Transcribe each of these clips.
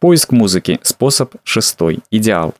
Поиск музыки – способ шестой, идеал.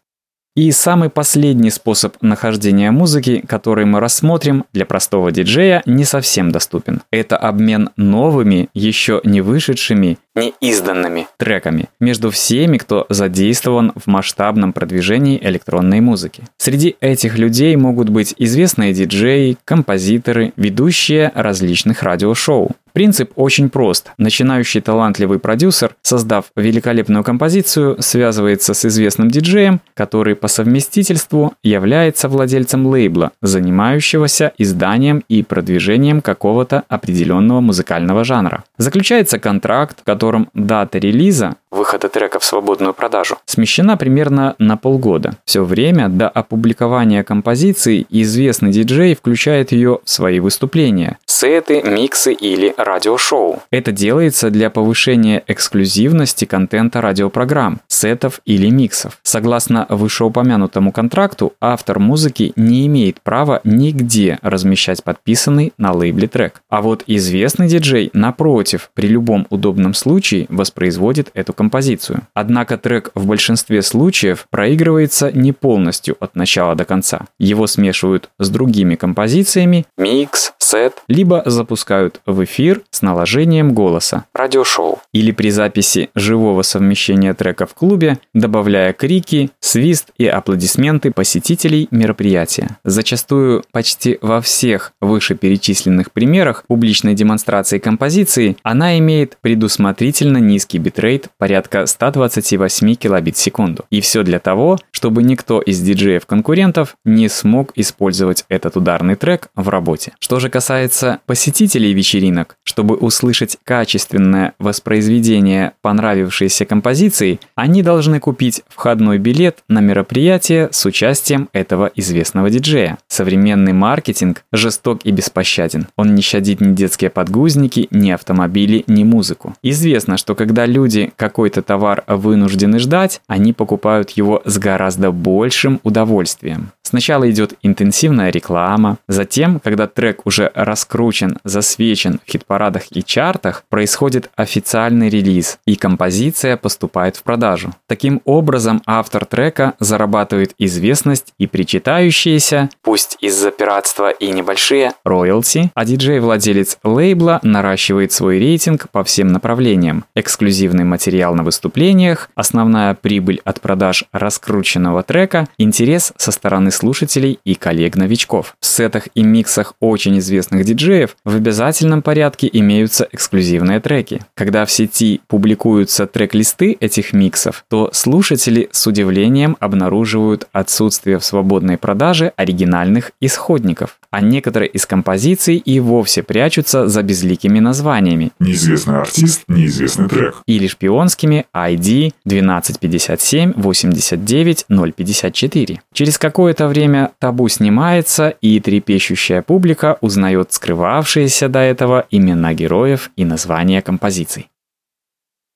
И самый последний способ нахождения музыки, который мы рассмотрим, для простого диджея не совсем доступен. Это обмен новыми, еще не вышедшими, не изданными треками между всеми, кто задействован в масштабном продвижении электронной музыки. Среди этих людей могут быть известные диджеи, композиторы, ведущие различных радиошоу. Принцип очень прост. Начинающий талантливый продюсер, создав великолепную композицию, связывается с известным диджеем, который по совместительству является владельцем лейбла, занимающегося изданием и продвижением какого-то определенного музыкального жанра. Заключается контракт, в котором дата релиза выхода трека в свободную продажу смещена примерно на полгода. Все время до опубликования композиции известный диджей включает ее в свои выступления, сеты, миксы или радиошоу. Это делается для повышения эксклюзивности контента радиопрограмм, сетов или миксов. Согласно вышеупомянутому контракту, автор музыки не имеет права нигде размещать подписанный на лейбле трек. А вот известный диджей, напротив, при любом удобном случае воспроизводит эту композицию. Однако трек в большинстве случаев проигрывается не полностью от начала до конца. Его смешивают с другими композициями, микс, сет, либо запускают в эфир с наложением голоса, радиошоу, или при записи живого совмещения трека в клубе, добавляя крики, свист и аплодисменты посетителей мероприятия. Зачастую почти во всех вышеперечисленных примерах публичной демонстрации композиции она имеет предусмотрительно низкий битрейт порядка 128 килобит в секунду. И все для того, чтобы никто из диджеев-конкурентов не смог использовать этот ударный трек в работе. Что же касается посетителей вечеринок, чтобы услышать качественное воспроизведение понравившейся композиции, они должны купить входной билет на мероприятие с участием этого известного диджея. Современный маркетинг жесток и беспощаден. Он не щадит ни детские подгузники, ни автомобили, ни музыку. Известно, что когда люди какой-то товар вынуждены ждать, они покупают его с гораздо большим удовольствием. Сначала идет интенсивная реклама, затем, когда трек уже раскручен, засвечен в хит-парадах и чартах, происходит официальный релиз, и композиция поступает в продажу. Таким образом, автор трека зарабатывает известность и причитающиеся, пусть из-за пиратства и небольшие, роялти, а диджей-владелец лейбла наращивает свой рейтинг по всем направлениям. Эксклюзивный материал на выступлениях, основная прибыль от продаж раскрученного трека, интерес со стороны слушателей и коллег-новичков. В сетах и миксах очень известных диджеев в обязательном порядке имеются эксклюзивные треки. Когда в сети публикуются трек-листы этих миксов, то слушатели с удивлением обнаруживают отсутствие в свободной продаже оригинальных исходников а некоторые из композиций и вовсе прячутся за безликими названиями. Неизвестный артист, неизвестный трек. Или шпионскими ID 1257 89 054. Через какое-то время табу снимается, и трепещущая публика узнает скрывавшиеся до этого имена героев и названия композиций.